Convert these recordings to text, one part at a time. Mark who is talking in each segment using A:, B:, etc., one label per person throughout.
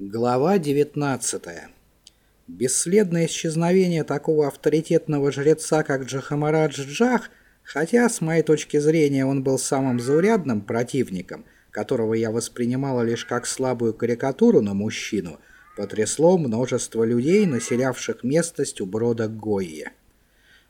A: Глава 19. Бесследное исчезновение такого авторитетного жреца, как Джахамарадж Джах, хотя, с моей точки зрения, он был самым заурядным противником, которого я воспринимала лишь как слабую карикатуру на мужчину, потрясло множество людей, населявших местность у брода Гойе.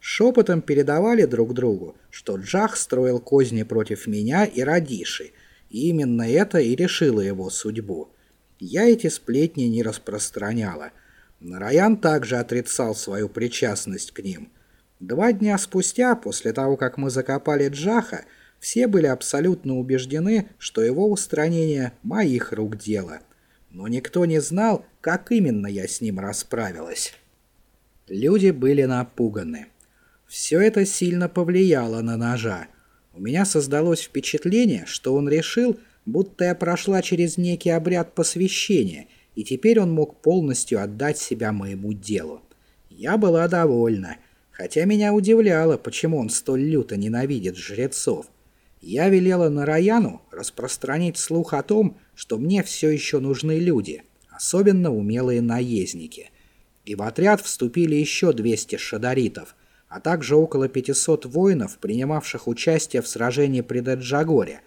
A: Шепотом передавали друг другу, что Джах строил козни против меня и Радиши, и именно это и решило его судьбу – я эти сплетни не распространяла. Нараян также отрицал свою причастность к ним. Два дня спустя, после того, как мы закопали Джаха, все были абсолютно убеждены, что его устранение – моих рук дело. Но никто не знал, как именно я с ним расправилась. Люди были напуганы. Все это сильно повлияло на ножа. У меня создалось впечатление, что он решил, будто я прошла через некий обряд посвящения, и теперь он мог полностью отдать себя моему делу. Я была довольна, хотя меня удивляло, почему он столь люто ненавидит жрецов. Я велела Нараяну распространить слух о том, что мне все еще нужны люди, особенно умелые наездники. И в отряд вступили еще 200 шадаритов, а также около 500 воинов, принимавших участие в сражении при Даджагоре,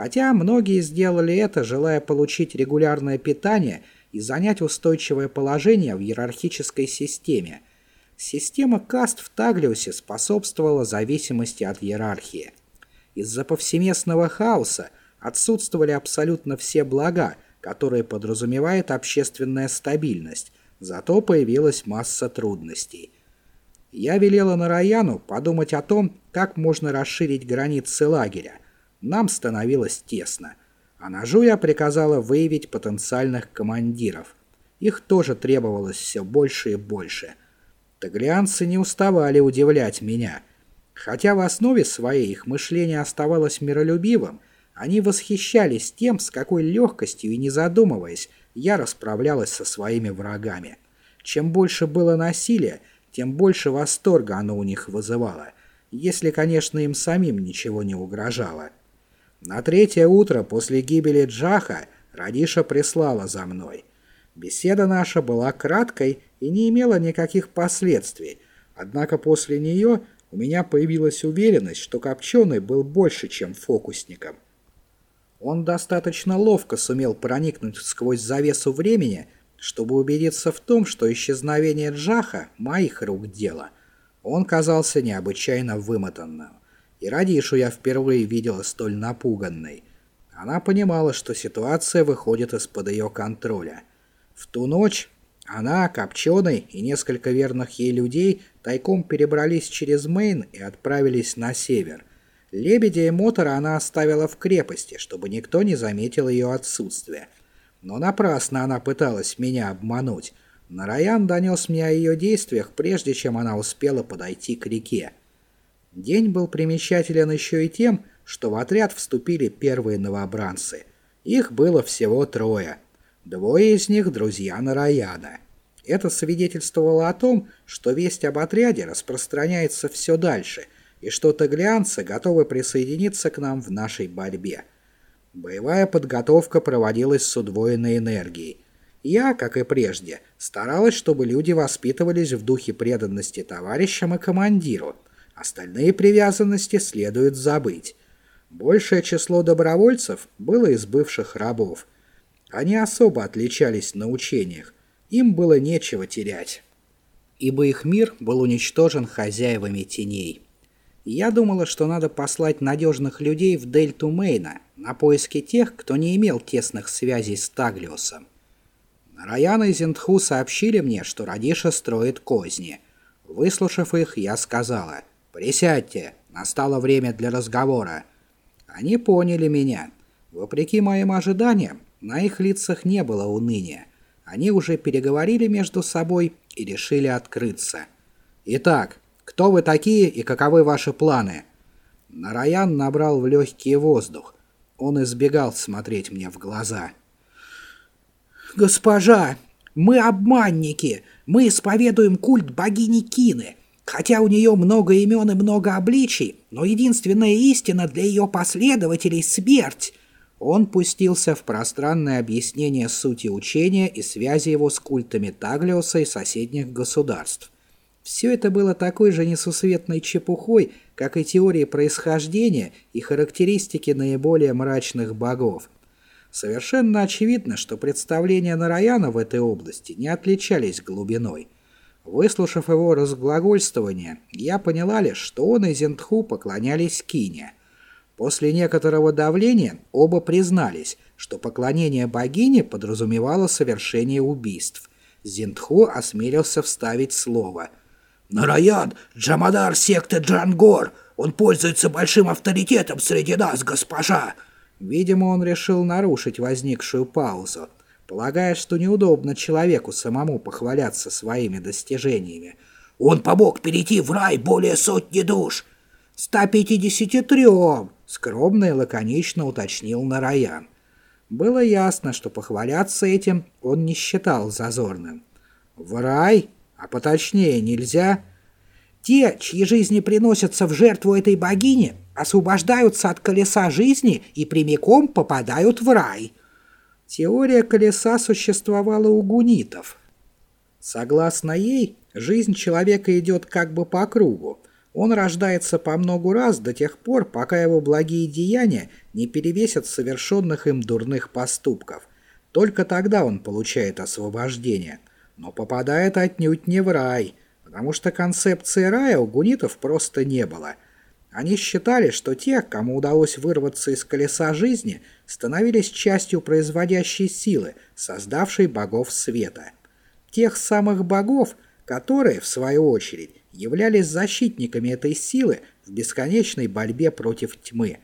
A: Хотя многие сделали это, желая получить регулярное питание и занять устойчивое положение в иерархической системе. Система каст в Таглиусе способствовала зависимости от иерархии. Из-за повсеместного хаоса отсутствовали абсолютно все блага, которые подразумевает общественная стабильность, зато появилась масса трудностей. Я велела Нараяну подумать о том, как можно расширить границы лагеря, нам становилось тесно. А ножу я приказала выявить потенциальных командиров. Их тоже требовалось все больше и больше. Таглианцы не уставали удивлять меня. Хотя в основе своей их мышление оставалось миролюбивым, они восхищались тем, с какой легкостью и не задумываясь, я расправлялась со своими врагами. Чем больше было насилия, тем больше восторга оно у них вызывало, если, конечно, им самим ничего не угрожало. На третье утро после гибели Джаха Радиша прислала за мной. Беседа наша была краткой и не имела никаких последствий, однако после нее у меня появилась уверенность, что Копченый был больше, чем фокусником. Он достаточно ловко сумел проникнуть сквозь завесу времени, чтобы убедиться в том, что исчезновение Джаха – моих рук дело. Он казался необычайно вымотанным. И Радишу я впервые видела столь напуганной. Она понимала, что ситуация выходит из-под ее контроля. В ту ночь она, Копченый и несколько верных ей людей тайком перебрались через Мейн и отправились на север. Лебедя и Мотора она оставила в крепости, чтобы никто не заметил ее отсутствие. Но напрасно она пыталась меня обмануть. Нараян донес мне о ее действиях, прежде чем она успела подойти к реке. День был примечателен еще и тем, что в отряд вступили первые новобранцы. Их было всего трое. Двое из них – друзья Нараяна. Это свидетельствовало о том, что весть об отряде распространяется все дальше, и что таглианцы готовы присоединиться к нам в нашей борьбе. Боевая подготовка проводилась с удвоенной энергией. Я, как и прежде, старалась, чтобы люди воспитывались в духе преданности товарищам и командиру – Остальные привязанности следует забыть. Большее число добровольцев было из бывших рабов. Они особо отличались на учениях. Им было нечего терять. Ибо их мир был уничтожен хозяевами теней. Я думала, что надо послать надежных людей в дельту Мейна на поиски тех, кто не имел тесных связей с Таглиусом. Раяна и Зентху сообщили мне, что Радиша строит козни. Выслушав их, я сказала – «Присядьте, настало время для разговора». Они поняли меня. Вопреки моим ожиданиям, на их лицах не было уныния. Они уже переговорили между собой и решили открыться. «Итак, кто вы такие и каковы ваши планы?» Нараян набрал в легкий воздух. Он избегал смотреть мне в глаза. «Госпожа, мы обманники! Мы исповедуем культ богини Кины!» Хотя у нее много имен и много обличий, но единственная истина для ее последователей — смерть. он пустился в пространное объяснение сути учения и связи его с культами Таглиоса и соседних государств. Все это было такой же несусветной чепухой, как и теории происхождения и характеристики наиболее мрачных богов. Совершенно очевидно, что представления Нараяна в этой области не отличались глубиной. Выслушав его разглагольствование, я поняла лишь, что он и Зентху поклонялись Кине. После некоторого давления оба признались, что поклонение богине подразумевало совершение убийств. Зентху осмелился вставить слово. «Нараян — Джамадар секты Джангор! Он пользуется большим авторитетом среди нас, госпожа!» Видимо, он решил нарушить возникшую паузу, полагая, что неудобно человеку самому похваляться своими достижениями. «Он помог перейти в рай более сотни душ!» «153!» — скромно и лаконично уточнил Нараян. Было ясно, что похваляться этим он не считал зазорным. «В рай? А поточнее нельзя?» «Те, чьи жизни приносятся в жертву этой богине, освобождаются от колеса жизни и прямиком попадают в рай. Теория колеса существовала у гунитов. Согласно ей, жизнь человека идет как бы по кругу. Он рождается по многу раз до тех пор, пока его благие деяния не перевесят совершенных им дурных поступков. Только тогда он получает освобождение, но попадает отнюдь не в рай, потому что концепции рая у гунитов просто не было – они считали, что те, кому удалось вырваться из колеса жизни, становились частью производящей силы, создавшей богов света. Тех самых богов, которые, в свою очередь, являлись защитниками этой силы в бесконечной борьбе против тьмы.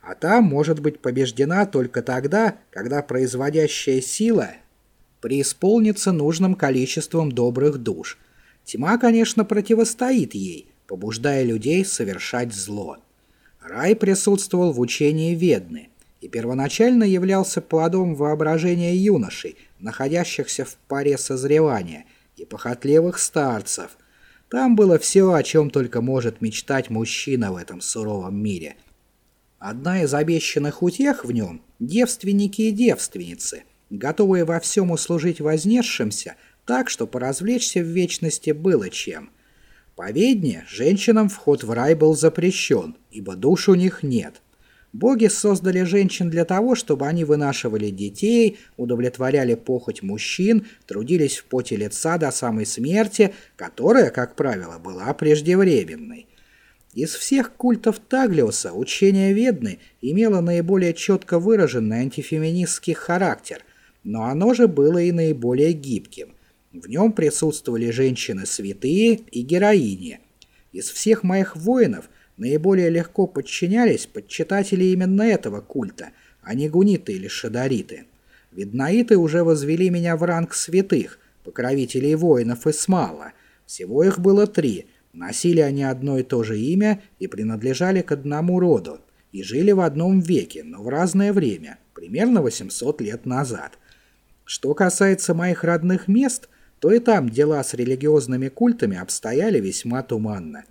A: А та может быть побеждена только тогда, когда производящая сила преисполнится нужным количеством добрых душ. Тьма, конечно, противостоит ей – побуждая людей совершать зло. Рай присутствовал в учении Ведны и первоначально являлся плодом воображения юношей, находящихся в паре созревания, и похотливых старцев. Там было все, о чем только может мечтать мужчина в этом суровом мире. Одна из обещанных утех в нем – девственники и девственницы, готовые во всем услужить вознесшимся, так что поразвлечься в вечности было чем – по ведне женщинам вход в рай был запрещен, ибо душ у них нет. Боги создали женщин для того, чтобы они вынашивали детей, удовлетворяли похоть мужчин, трудились в поте лица до самой смерти, которая, как правило, была преждевременной. Из всех культов Таглиуса учение Ведны имело наиболее четко выраженный антифеминистский характер, но оно же было и наиболее гибким. В нем присутствовали женщины-святые и героини. Из всех моих воинов наиболее легко подчинялись подчитатели именно этого культа, а не гуниты или шадариты. Виднаиты уже возвели меня в ранг святых, покровителей воинов Исмала. Всего их было три. Носили они одно и то же имя и принадлежали к одному роду. И жили в одном веке, но в разное время, примерно 800 лет назад. Что касается моих родных мест – то и там дела с религиозными культами обстояли весьма туманно.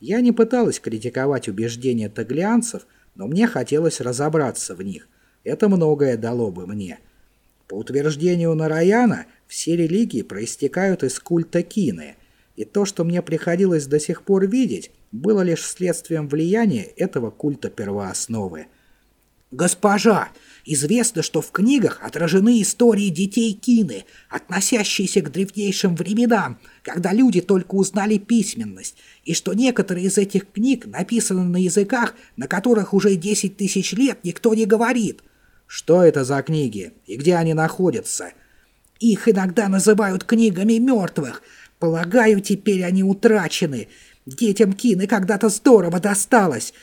A: Я не пыталась критиковать убеждения таглианцев, но мне хотелось разобраться в них. Это многое дало бы мне. По утверждению Нараяна, все религии проистекают из культа Кины, и то, что мне приходилось до сих пор видеть, было лишь следствием влияния этого культа первоосновы. «Госпожа, известно, что в книгах отражены истории детей Кины, относящиеся к древнейшим временам, когда люди только узнали письменность, и что некоторые из этих книг написаны на языках, на которых уже 10 тысяч лет никто не говорит. Что это за книги и где они находятся? Их иногда называют книгами мертвых. Полагаю, теперь они утрачены. Детям Кины когда-то здорово досталось».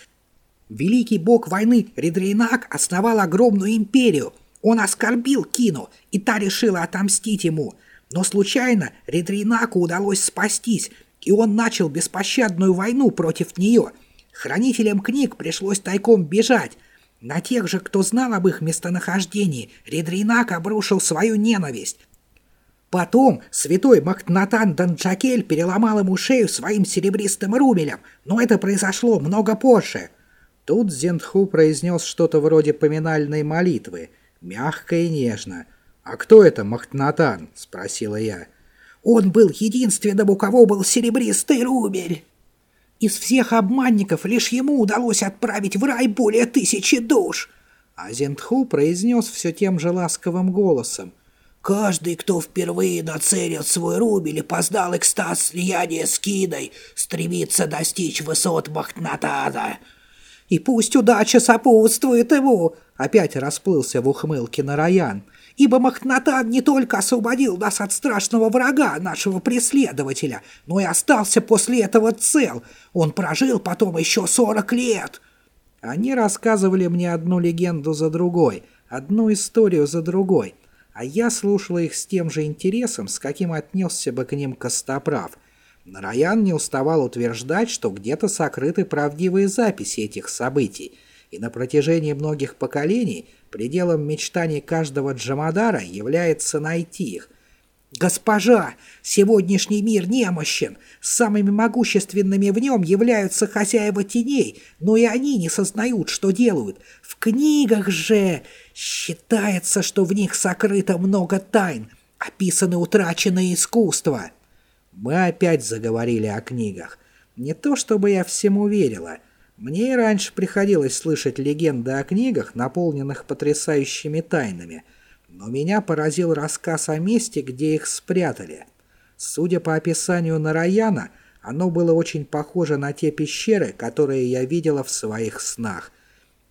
A: Великий бог войны Редрейнак основал огромную империю. Он оскорбил Кину, и та решила отомстить ему. Но случайно Редрейнаку удалось спастись, и он начал беспощадную войну против нее. Хранителям книг пришлось тайком бежать. На тех же, кто знал об их местонахождении, Редрейнак обрушил свою ненависть. Потом святой Мактнатан Данджакель переломал ему шею своим серебристым румелем, но это произошло много позже. Тут Зентху произнес что-то вроде поминальной молитвы, мягко и нежно. «А кто это Махтнатан?» — спросила я.
B: «Он был единственным, у кого был серебристый рубель. Из всех обманников лишь ему удалось отправить в рай более тысячи душ».
A: А Зентху произнес все тем же ласковым голосом.
B: Каждый, кто впервые нацелил свой рубель и познал экстаз слияния с Киной, стремится достичь высот Махтнатана. И пусть удача сопутствует ему, опять расплылся в ухмылке Нараян, ибо Махтнатан не только освободил нас от страшного врага, нашего преследователя, но и остался после этого цел. Он прожил потом еще сорок лет.
A: Они рассказывали мне одну легенду за другой, одну историю за другой — а я слушала их с тем же интересом, с каким отнесся бы к ним Костоправ. Нараян не уставал утверждать, что где-то сокрыты правдивые записи этих событий, и на протяжении многих поколений пределом мечтаний каждого Джамадара является найти их –
B: «Госпожа, сегодняшний мир немощен. Самыми могущественными в нем являются хозяева теней, но и они не сознают, что делают. В книгах же считается, что в них сокрыто много тайн, описаны утраченные искусства».
A: Мы опять заговорили о книгах. Не то чтобы я всему верила. Мне и раньше приходилось слышать легенды о книгах, наполненных потрясающими тайнами – но меня поразил рассказ о месте, где их спрятали. Судя по описанию Нараяна, оно было очень похоже на те пещеры, которые я видела в своих снах.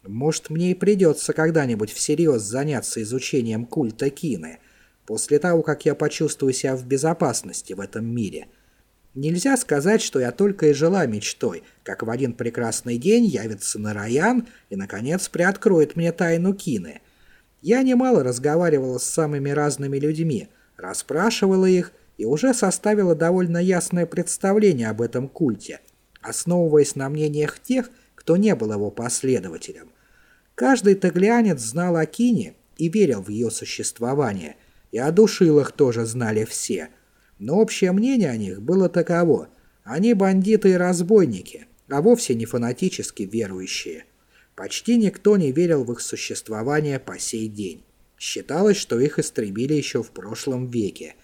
A: Может, мне и придется когда-нибудь всерьез заняться изучением культа Кины, после того, как я почувствую себя в безопасности в этом мире. Нельзя сказать, что я только и жила мечтой, как в один прекрасный день явится Нараян и, наконец, приоткроет мне тайну Кины — я немало разговаривала с самыми разными людьми, расспрашивала их и уже составила довольно ясное представление об этом культе, основываясь на мнениях тех, кто не был его последователем. Каждый таглианец знал о Кине и верил в ее существование, и о душилах тоже знали все. Но общее мнение о них было таково. Они бандиты и разбойники, а вовсе не фанатически верующие. Почти никто не верил в их существование по сей день. Считалось, что их истребили еще в прошлом веке.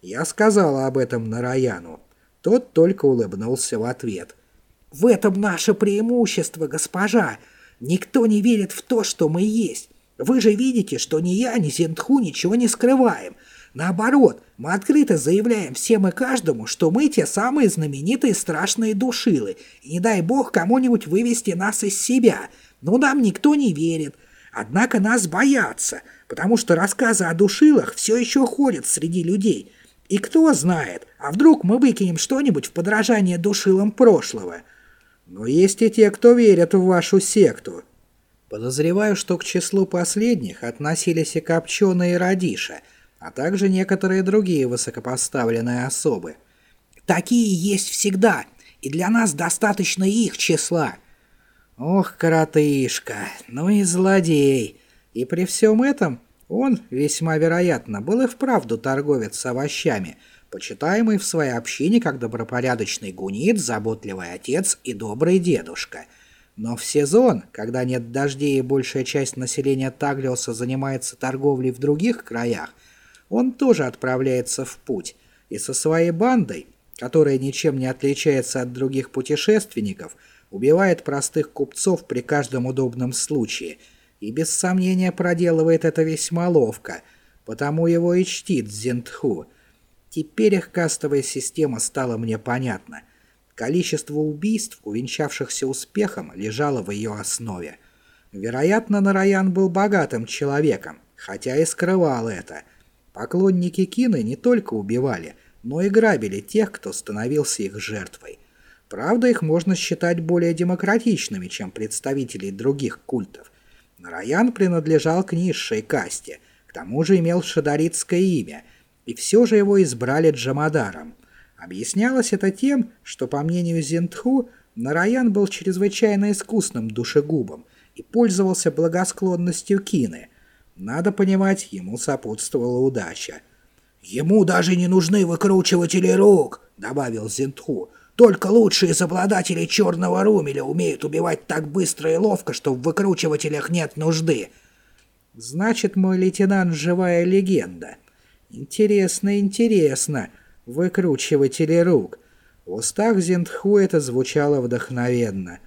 A: Я сказала об этом Нараяну. Тот только улыбнулся в ответ.
B: «В этом наше преимущество, госпожа. Никто не верит в то, что мы есть. Вы же видите, что ни я, ни Зентху ничего не скрываем. Наоборот, мы открыто заявляем всем и каждому, что мы те самые знаменитые страшные душилы, и не дай бог кому-нибудь вывести нас из себя. Но нам никто не верит. Однако нас боятся, потому что рассказы о душилах все еще ходят среди людей. И кто знает, а вдруг мы выкинем что-нибудь в подражание душилам прошлого.
A: Но есть и те, кто верят в вашу секту. Подозреваю, что к числу последних относились и Копченые Радиша, а также некоторые другие высокопоставленные особы.
B: Такие есть всегда, и для нас достаточно их числа.
A: Ох, коротышка, ну и злодей. И при всем этом он, весьма вероятно, был и вправду торговец с овощами, почитаемый в своей общине как добропорядочный гунит, заботливый отец и добрый дедушка. Но в сезон, когда нет дождей и большая часть населения Таглиоса занимается торговлей в других краях, он тоже отправляется в путь, и со своей бандой, которая ничем не отличается от других путешественников – убивает простых купцов при каждом удобном случае и без сомнения проделывает это весьма ловко, потому его и чтит Зентху. Теперь их кастовая система стала мне понятна. Количество убийств, увенчавшихся успехом, лежало в ее основе. Вероятно, Нараян был богатым человеком, хотя и скрывал это. Поклонники Кины не только убивали, но и грабили тех, кто становился их жертвой. Правда, их можно считать более демократичными, чем представителей других культов. Нараян принадлежал к низшей касте, к тому же имел шадаритское имя, и все же его избрали Джамадаром. Объяснялось это тем, что, по мнению Зентху, Нараян был чрезвычайно искусным душегубом и пользовался благосклонностью Кины. Надо понимать, ему сопутствовала удача.
B: «Ему даже не нужны выкручиватели рук», — добавил Зентху. Только лучшие из черного румеля умеют убивать так быстро и ловко, что в выкручивателях нет нужды.
A: Значит, мой лейтенант живая легенда. Интересно, интересно. Выкручиватели рук. В устах Зиндху это звучало вдохновенно.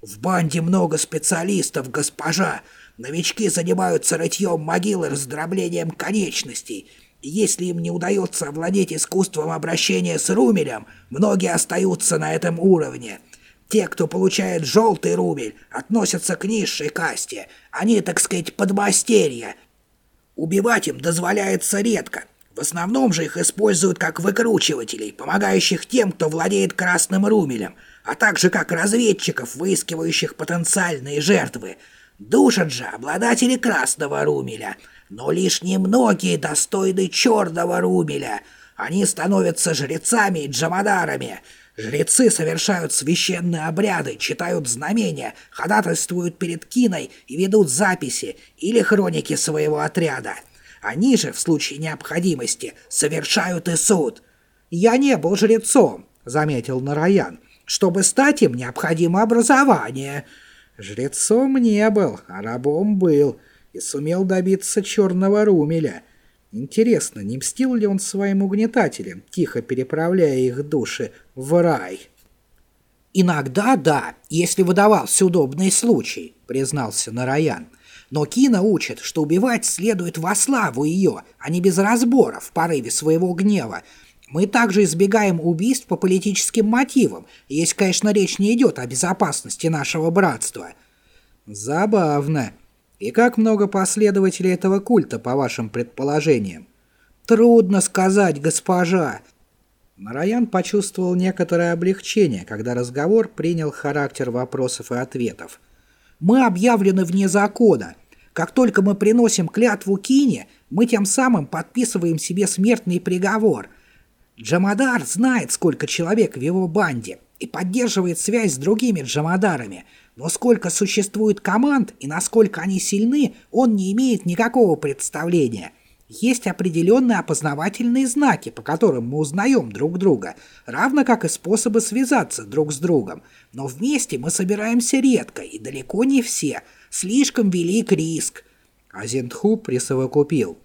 B: «В банде много специалистов, госпожа. Новички занимаются рытьем могил и раздроблением конечностей. Если им не удается овладеть искусством обращения с румелем, многие остаются на этом уровне. Те, кто получает желтый румель, относятся к низшей касте. Они, так сказать, подмастерья. Убивать им дозволяется редко. В основном же их используют как выкручивателей, помогающих тем, кто владеет красным румелем, а также как разведчиков, выискивающих потенциальные жертвы. Душат же обладатели красного румеля – но лишь немногие достойны черного рубеля. Они становятся жрецами и джамадарами. Жрецы совершают священные обряды, читают знамения, ходатайствуют перед киной и ведут записи или хроники своего отряда. Они же, в случае необходимости, совершают и суд. «Я не был жрецом», — заметил Нараян. «Чтобы стать им, необходимо образование». «Жрецом не был, а рабом был и сумел добиться черного румеля. Интересно, не мстил ли он своим угнетателям, тихо переправляя их души в рай? «Иногда да, если выдавался удобный случай», — признался Нараян. «Но Кина учит, что убивать следует во славу ее, а не без разбора в порыве своего гнева. Мы также избегаем убийств по политическим мотивам, если, конечно, речь не идет о безопасности нашего братства».
A: «Забавно», и как много последователей этого культа, по вашим предположениям?
B: Трудно сказать, госпожа.
A: Нараян почувствовал некоторое облегчение, когда разговор принял характер вопросов и ответов.
B: Мы объявлены вне закона. Как только мы приносим клятву Кине, мы тем самым подписываем себе смертный приговор. Джамадар знает, сколько человек в его банде, и поддерживает связь с другими джамадарами – но сколько существует команд и насколько они сильны, он не имеет никакого представления. Есть определенные опознавательные знаки, по которым мы узнаем друг друга, равно как и способы связаться друг с другом. Но вместе мы собираемся редко, и далеко не все. Слишком велик риск.
A: Азентху присовокупил.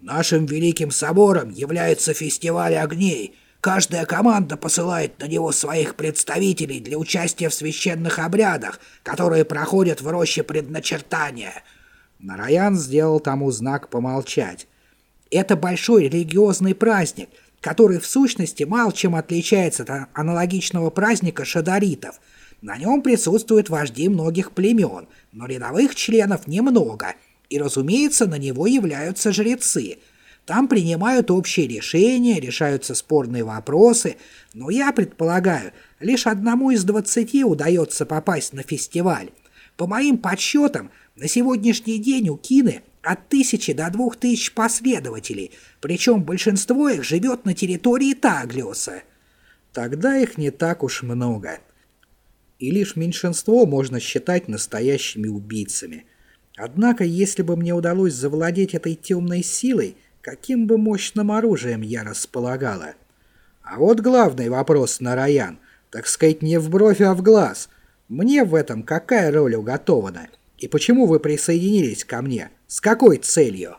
B: Нашим великим собором является фестиваль огней – Каждая команда посылает на него своих представителей для участия в священных обрядах, которые проходят в роще предначертания.
A: Нараян сделал тому знак помолчать.
B: Это большой религиозный праздник, который в сущности мало чем отличается от аналогичного праздника шадаритов. На нем присутствуют вожди многих племен, но рядовых членов немного, и, разумеется, на него являются жрецы – там принимают общие решения, решаются спорные вопросы, но я предполагаю, лишь одному из двадцати удается попасть на фестиваль. По моим подсчетам, на сегодняшний день у Кины от тысячи до двух тысяч последователей, причем большинство их живет на территории Таглиоса.
A: Тогда их не так уж много. И лишь меньшинство можно считать настоящими убийцами. Однако, если бы мне удалось завладеть этой темной силой, каким бы мощным оружием я располагала. А вот главный вопрос, Нараян, так сказать, не в бровь, а в глаз. Мне в этом какая роль уготована? И почему вы присоединились ко мне? С какой целью?»